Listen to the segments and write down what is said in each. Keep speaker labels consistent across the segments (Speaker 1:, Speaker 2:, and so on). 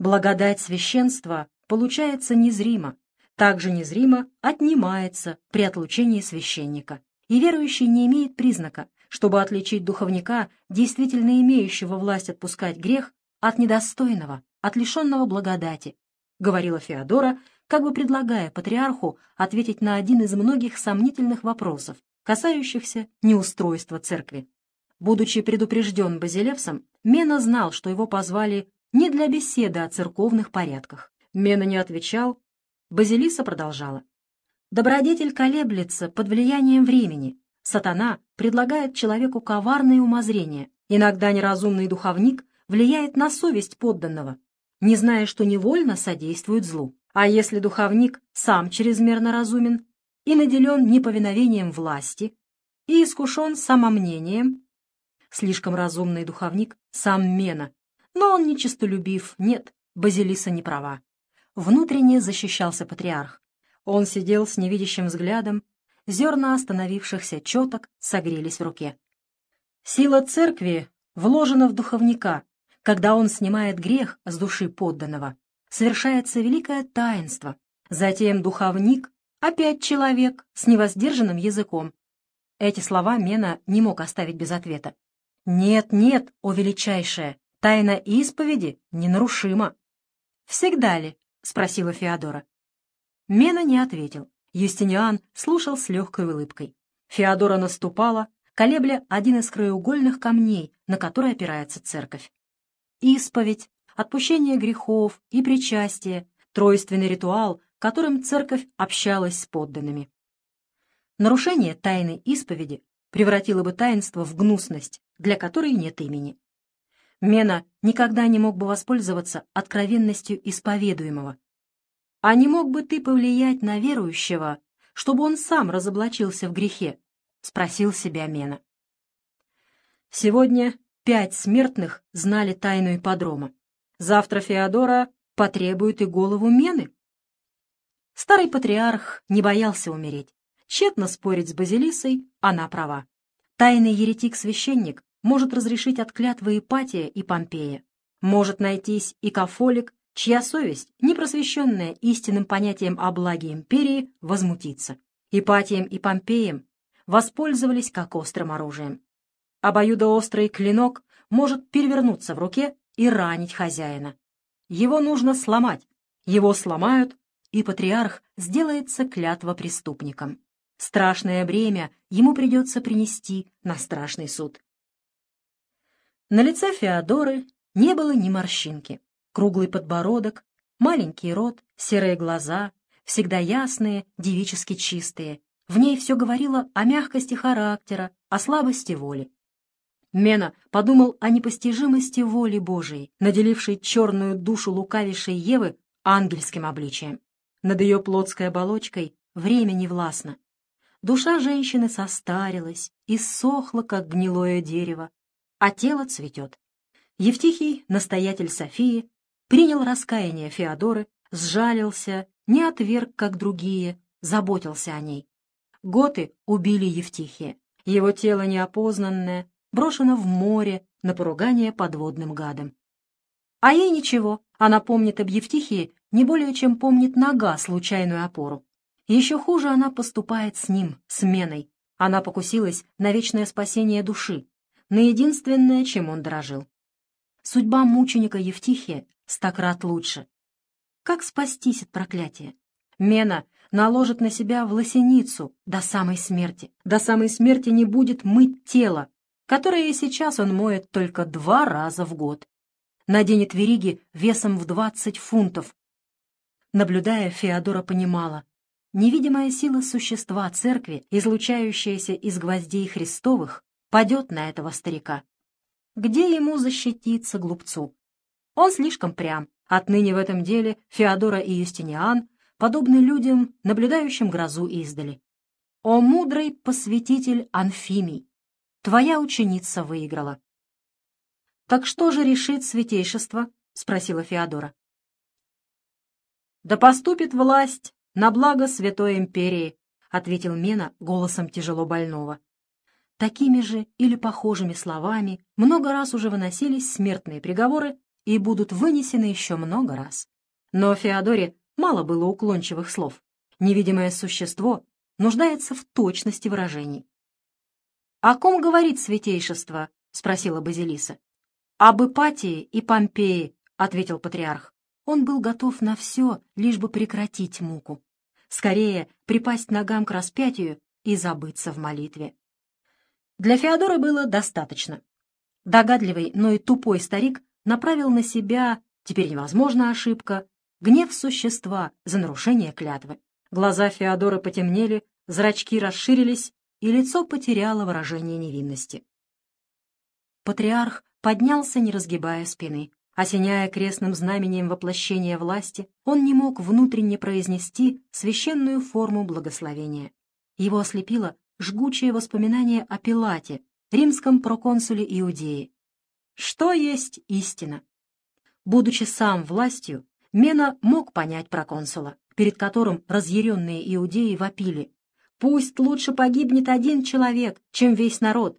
Speaker 1: Благодать священства получается незримо, также незримо отнимается при отлучении священника, и верующий не имеет признака, чтобы отличить духовника, действительно имеющего власть отпускать грех, от недостойного, от лишенного благодати, говорила Феодора, как бы предлагая патриарху ответить на один из многих сомнительных вопросов, касающихся неустройства церкви. Будучи предупрежден Базилевсом, Мена знал, что его позвали не для беседы о церковных порядках. Мена не отвечал. Базилиса продолжала. Добродетель колеблется под влиянием времени. Сатана предлагает человеку коварные умозрения. Иногда неразумный духовник влияет на совесть подданного, не зная, что невольно содействует злу. А если духовник сам чрезмерно разумен и наделен неповиновением власти и искушен самомнением, слишком разумный духовник, сам Мена. Но он не честолюбив, нет, Базилиса не права. Внутренне защищался патриарх. Он сидел с невидящим взглядом, зерна остановившихся четок согрелись в руке. Сила церкви вложена в духовника, когда он снимает грех с души подданного. Совершается великое таинство. Затем духовник, опять человек с невоздержанным языком. Эти слова Мена не мог оставить без ответа. «Нет, нет, о величайшая, тайна исповеди ненарушима». «Всегда ли?» — спросила Феодора. Мена не ответил. Юстиниан слушал с легкой улыбкой. Феодора наступала, колебля один из краеугольных камней, на который опирается церковь. Исповедь, отпущение грехов и причастие, тройственный ритуал, которым церковь общалась с подданными. Нарушение тайны исповеди превратило бы таинство в гнусность, для которой нет имени. Мена никогда не мог бы воспользоваться откровенностью исповедуемого. А не мог бы ты повлиять на верующего, чтобы он сам разоблачился в грехе? — спросил себя Мена. Сегодня пять смертных знали тайну ипподрома. Завтра Феодора потребует и голову Мены. Старый патриарх не боялся умереть. Тщетно спорить с Базилисой, она права. Тайный еретик-священник может разрешить от клятвы Ипатия и Помпея. Может найтись и кафолик, чья совесть, не просвещенная истинным понятием о благе империи, возмутится. Ипатием и Помпеем воспользовались как острым оружием. Обоюдоострый клинок может перевернуться в руке и ранить хозяина. Его нужно сломать. Его сломают, и патриарх сделается клятва преступником. Страшное бремя ему придется принести на страшный суд. На лице Феодоры не было ни морщинки. Круглый подбородок, маленький рот, серые глаза, всегда ясные, девически чистые. В ней все говорило о мягкости характера, о слабости воли. Мена подумал о непостижимости воли Божией, наделившей черную душу лукавейшей Евы ангельским обличием. Над ее плотской оболочкой время не властно. Душа женщины состарилась и сохла, как гнилое дерево, а тело цветет. Евтихий, настоятель Софии, принял раскаяние Феодоры, сжалился, не отверг, как другие, заботился о ней. Готы убили Евтихия. Его тело неопознанное, брошена в море на поругание подводным гадом. А ей ничего, она помнит об Евтихии не более, чем помнит нога случайную опору. Еще хуже она поступает с ним, сменой. Она покусилась на вечное спасение души, на единственное, чем он дорожил. Судьба мученика Евтихия стократ лучше. Как спастись от проклятия? Мена наложит на себя власеницу до самой смерти. До самой смерти не будет мыть тело, которые сейчас он моет только два раза в год. Наденет вериги весом в 20 фунтов. Наблюдая, Феодора понимала, невидимая сила существа церкви, излучающаяся из гвоздей Христовых, падет на этого старика. Где ему защититься, глупцу? Он слишком прям. Отныне в этом деле Феодора и Юстиниан подобны людям, наблюдающим грозу издали. О мудрый посвятитель Анфимий! Твоя ученица выиграла. «Так что же решит святейшество?» — спросила Феодора. «Да поступит власть на благо Святой Империи», — ответил Мена голосом тяжело больного. Такими же или похожими словами много раз уже выносились смертные приговоры и будут вынесены еще много раз. Но Феодоре мало было уклончивых слов. Невидимое существо нуждается в точности выражений. «О ком говорит святейшество?» — спросила Базилиса. «Об Ипатии и Помпее», — ответил патриарх. Он был готов на все, лишь бы прекратить муку. Скорее припасть ногам к распятию и забыться в молитве. Для Феодора было достаточно. Догадливый, но и тупой старик направил на себя, теперь невозможна ошибка, гнев существа за нарушение клятвы. Глаза Феодора потемнели, зрачки расширились, и лицо потеряло выражение невинности. Патриарх поднялся, не разгибая спины. Осеняя крестным знамением воплощения власти, он не мог внутренне произнести священную форму благословения. Его ослепило жгучее воспоминание о Пилате, римском проконсуле Иудеи. Что есть истина? Будучи сам властью, Мена мог понять проконсула, перед которым разъяренные иудеи вопили. «Пусть лучше погибнет один человек, чем весь народ».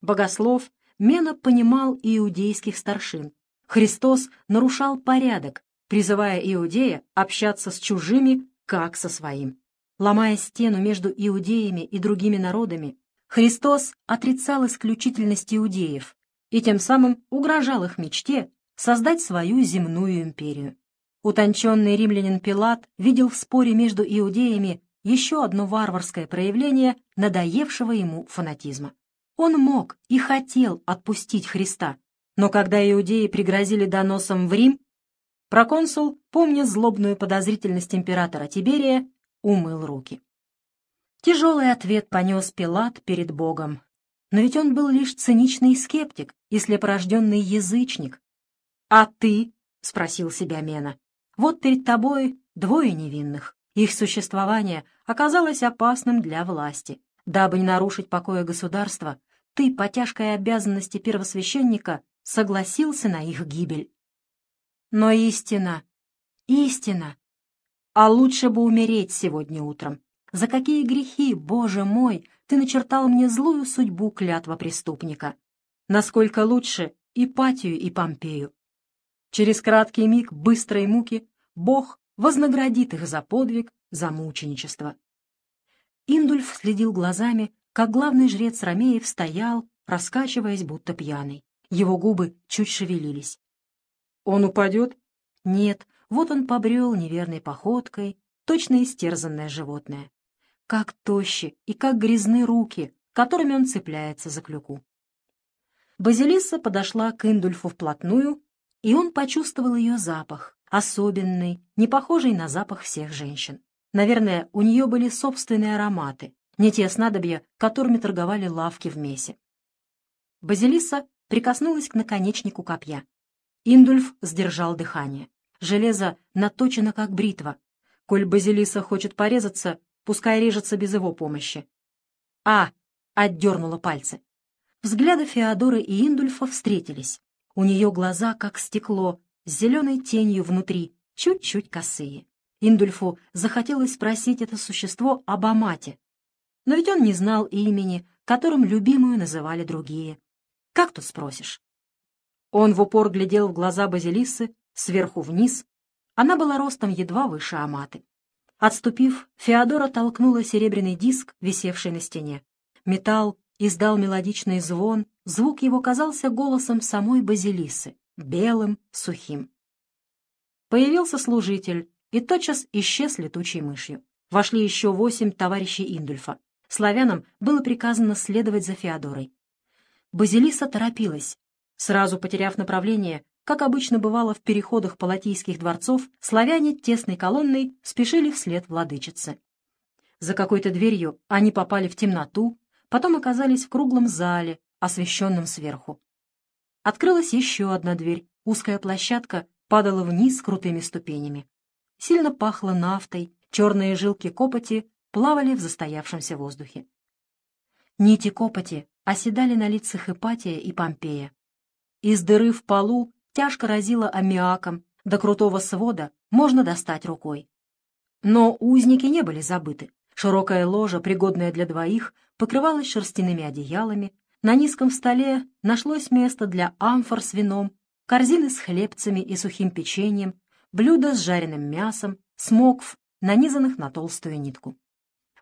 Speaker 1: Богослов Мена понимал иудейских старшин. Христос нарушал порядок, призывая иудея общаться с чужими, как со своим. Ломая стену между иудеями и другими народами, Христос отрицал исключительность иудеев и тем самым угрожал их мечте создать свою земную империю. Утонченный римлянин Пилат видел в споре между иудеями еще одно варварское проявление надоевшего ему фанатизма. Он мог и хотел отпустить Христа, но когда иудеи пригрозили доносом в Рим, проконсул, помня злобную подозрительность императора Тиберия, умыл руки. Тяжелый ответ понес Пилат перед Богом. Но ведь он был лишь циничный скептик и слепорожденный язычник. «А ты?» — спросил себя Мена. «Вот перед тобой двое невинных. Их существование оказалось опасным для власти. Дабы не нарушить покоя государства, ты по тяжкой обязанности первосвященника согласился на их гибель. Но истина, истина, а лучше бы умереть сегодня утром. За какие грехи, Боже мой, ты начертал мне злую судьбу клятва преступника? Насколько лучше Ипатию и Помпею? Через краткий миг быстрой муки Бог вознаградит их за подвиг, за мученичество. Индульф следил глазами, как главный жрец Ромеев стоял, раскачиваясь, будто пьяный. Его губы чуть шевелились. «Он упадет?» «Нет, вот он побрел неверной походкой, точно истерзанное животное. Как тощи и как грязны руки, которыми он цепляется за клюку. Базилиса подошла к Индульфу вплотную, и он почувствовал ее запах, особенный, не похожий на запах всех женщин. Наверное, у нее были собственные ароматы, не те снадобья, которыми торговали лавки в Месе. Базилиса прикоснулась к наконечнику копья. Индульф сдержал дыхание. Железо наточено, как бритва. Коль Базилиса хочет порезаться, пускай режется без его помощи. «А!» — отдернула пальцы. Взгляды Феодоры и Индульфа встретились. У нее глаза, как стекло, с зеленой тенью внутри, чуть-чуть косые. Индульфу захотелось спросить это существо об Амате. Но ведь он не знал имени, которым любимую называли другие. Как тут спросишь? Он в упор глядел в глаза Базилисы, сверху вниз. Она была ростом едва выше Аматы. Отступив, Феодора толкнула серебряный диск, висевший на стене. Металл издал мелодичный звон, звук его казался голосом самой Базилисы, белым, сухим. Появился служитель, и тотчас исчез летучей мышью. Вошли еще восемь товарищей Индульфа. Славянам было приказано следовать за Феодорой. Базилиса торопилась. Сразу потеряв направление, как обычно бывало в переходах палатийских дворцов, славяне тесной колонной спешили вслед владычицы. За какой-то дверью они попали в темноту, потом оказались в круглом зале, освещенном сверху. Открылась еще одна дверь, узкая площадка падала вниз крутыми ступенями. Сильно пахло нафтой, черные жилки копоти плавали в застоявшемся воздухе. Нити копоти оседали на лицах Ипатия и Помпея. Из дыры в полу тяжко разило аммиаком, до крутого свода можно достать рукой. Но узники не были забыты. Широкая ложа, пригодная для двоих, покрывалась шерстяными одеялами, на низком столе нашлось место для амфор с вином, корзины с хлебцами и сухим печеньем, блюда с жареным мясом, смокв, нанизанных на толстую нитку.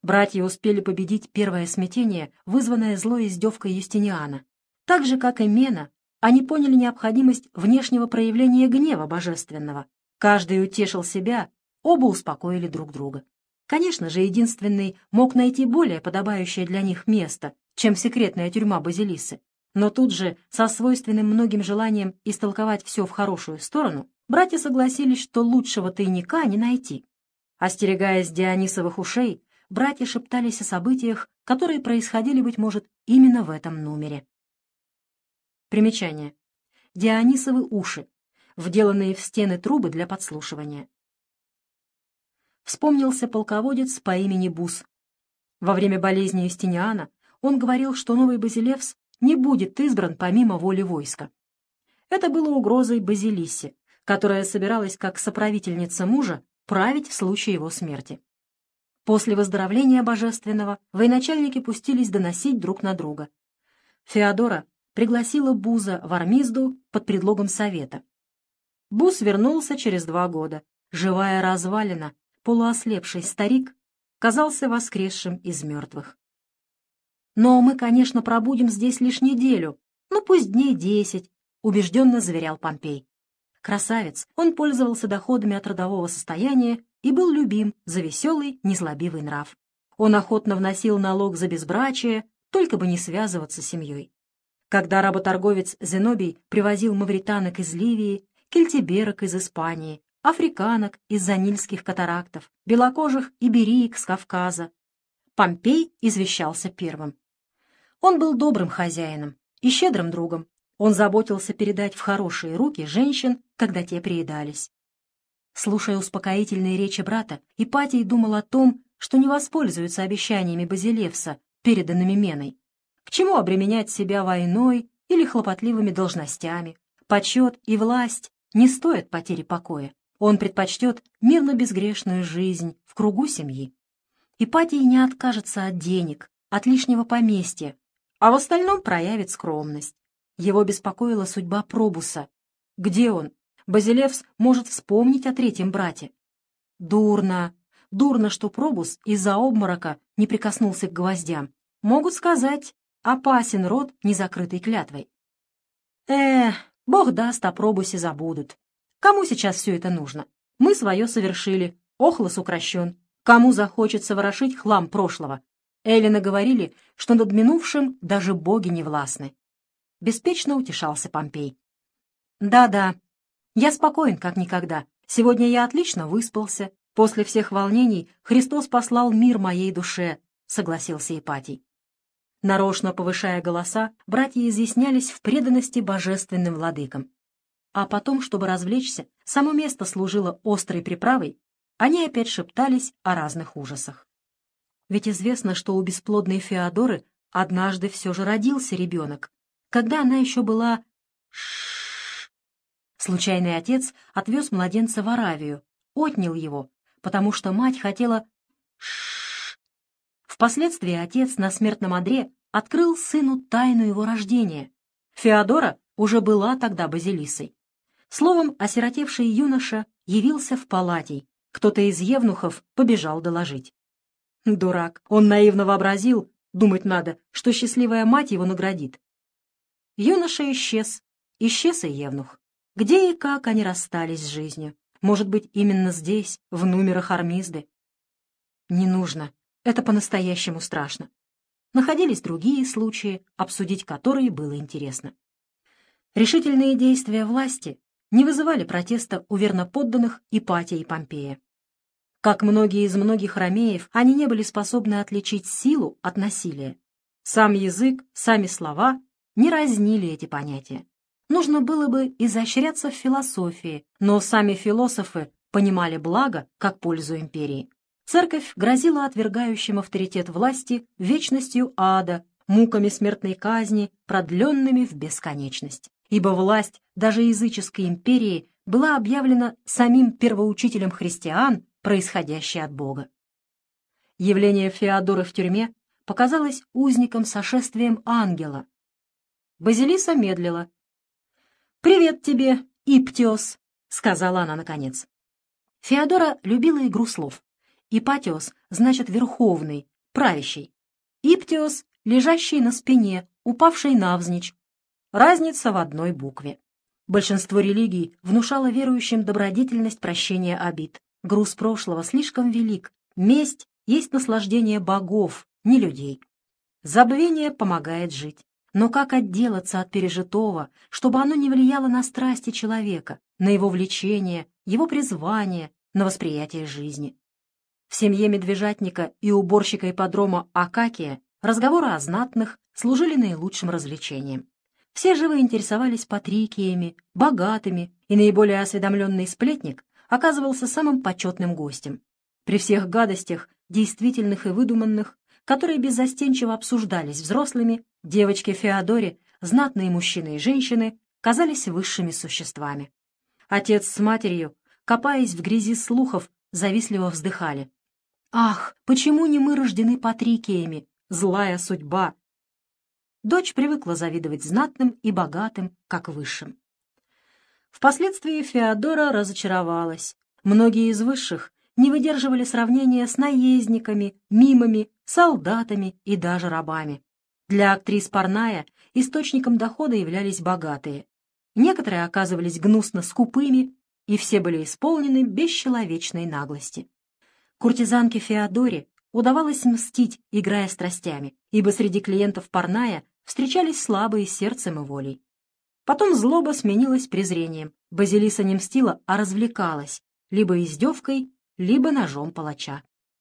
Speaker 1: Братья успели победить первое смятение, вызванное злой издевкой Юстиниана. Так же, как и Мена, они поняли необходимость внешнего проявления гнева божественного. Каждый утешил себя, оба успокоили друг друга. Конечно же, единственный мог найти более подобающее для них место, чем секретная тюрьма Базилисы. Но тут же, со свойственным многим желанием истолковать все в хорошую сторону, братья согласились, что лучшего тайника не найти. Остерегаясь Дионисовых ушей, братья шептались о событиях, которые происходили, быть может, именно в этом номере. Примечание. Дионисовы уши, вделанные в стены трубы для подслушивания вспомнился полководец по имени Бус. Во время болезни Юстиниана он говорил, что новый Базилевс не будет избран помимо воли войска. Это было угрозой Базилисе, которая собиралась как соправительница мужа править в случае его смерти. После выздоровления божественного военачальники пустились доносить друг на друга. Феодора пригласила Буза в Армизду под предлогом совета. Буз вернулся через два года, живая развалина, полуослепший старик казался воскресшим из мертвых. «Но мы, конечно, пробудем здесь лишь неделю, ну пусть дней десять», — убежденно заверял Помпей. Красавец, он пользовался доходами от родового состояния и был любим за веселый, незлобивый нрав. Он охотно вносил налог за безбрачие, только бы не связываться с семьей. Когда работорговец Зенобий привозил мавританок из Ливии, кельтиберок из Испании, африканок из-за нильских катарактов, белокожих ибериек с Кавказа. Помпей извещался первым. Он был добрым хозяином и щедрым другом. Он заботился передать в хорошие руки женщин, когда те приедались. Слушая успокоительные речи брата, Ипатий думал о том, что не воспользуется обещаниями Базилевса, переданными Меной. К чему обременять себя войной или хлопотливыми должностями? Почет и власть не стоят потери покоя. Он предпочтет мирно-безгрешную жизнь в кругу семьи. Ипатий не откажется от денег, от лишнего поместья, а в остальном проявит скромность. Его беспокоила судьба Пробуса. Где он? Базилевс может вспомнить о третьем брате. Дурно. Дурно, что Пробус из-за обморока не прикоснулся к гвоздям. Могут сказать, опасен род, незакрытой клятвой. Эх, бог даст, о Пробусе забудут. Кому сейчас все это нужно? Мы свое совершили, охлос укращен. Кому захочется ворошить хлам прошлого? Эллина говорили, что над минувшим даже боги не властны. Беспечно утешался Помпей. «Да-да, я спокоен, как никогда. Сегодня я отлично выспался. После всех волнений Христос послал мир моей душе», — согласился Ипатий. Нарочно повышая голоса, братья изъяснялись в преданности божественным владыкам. А потом, чтобы развлечься, само место служило острой приправой, они опять шептались о разных ужасах. Ведь известно, что у бесплодной Феодоры однажды все же родился ребенок, когда она еще была... Случайный отец отвез младенца в Аравию, отнял его, потому что мать хотела... Впоследствии отец на смертном одре открыл сыну тайну его рождения. Феодора уже была тогда базилисой. Словом, осиротевший юноша явился в палате. Кто-то из евнухов побежал доложить. Дурак, он наивно вообразил, думать надо, что счастливая мать его наградит. Юноша исчез, исчез и евнух. Где и как они расстались с жизнью? Может быть, именно здесь, в номерах Армизды? Не нужно, это по-настоящему страшно. Находились другие случаи, обсудить которые было интересно. Решительные действия власти не вызывали протеста у верноподданных Ипатия и Помпея. Как многие из многих ромеев, они не были способны отличить силу от насилия. Сам язык, сами слова не разнили эти понятия. Нужно было бы изощряться в философии, но сами философы понимали благо как пользу империи. Церковь грозила отвергающим авторитет власти вечностью ада, муками смертной казни, продленными в бесконечность ибо власть даже языческой империи была объявлена самим первоучителем христиан, происходящей от Бога. Явление Феодора в тюрьме показалось узником сошествием ангела. Базилиса медлила. «Привет тебе, Иптиос», — сказала она наконец. Феодора любила игру слов. Ипатиос значит верховный, правящий. Иптиос — лежащий на спине, упавший навзничь. Разница в одной букве. Большинство религий внушало верующим добродетельность прощения обид. Груз прошлого слишком велик. Месть есть наслаждение богов, не людей. Забвение помогает жить. Но как отделаться от пережитого, чтобы оно не влияло на страсти человека, на его влечение, его призвание, на восприятие жизни? В семье медвежатника и уборщика ипподрома Акакия разговоры о знатных служили наилучшим развлечением. Все живо интересовались патрикиями, богатыми, и наиболее осведомленный сплетник оказывался самым почетным гостем. При всех гадостях, действительных и выдуманных, которые беззастенчиво обсуждались взрослыми, девочки Феодоре, знатные мужчины и женщины, казались высшими существами. Отец с матерью, копаясь в грязи слухов, завистливо вздыхали. «Ах, почему не мы рождены патрикиями? Злая судьба!» Дочь привыкла завидовать знатным и богатым, как высшим. Впоследствии Феодора разочаровалась. Многие из высших не выдерживали сравнения с наездниками, мимами, солдатами и даже рабами. Для актрис Парная источником дохода являлись богатые. Некоторые оказывались гнусно скупыми, и все были исполнены бесчеловечной наглости. Куртизанке Феодоре удавалось мстить, играя страстями, ибо среди клиентов Парная встречались слабые сердцем и волей. Потом злоба сменилась презрением. Базилиса не мстила, а развлекалась, либо издевкой, либо ножом палача.